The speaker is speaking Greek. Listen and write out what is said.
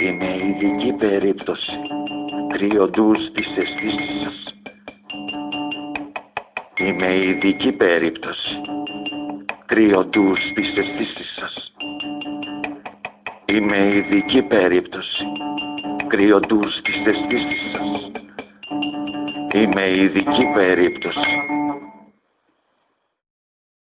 Είναι ειδική περίπτωση τριοντούς της αισθήσης σας. Είμαι ειδική περίπτωση τριοντούς της αισθήσης σας. Είμαι ειδική περίπτωση κρυοντούς της αισθήσης σας. Είμαι ειδική περίπτωση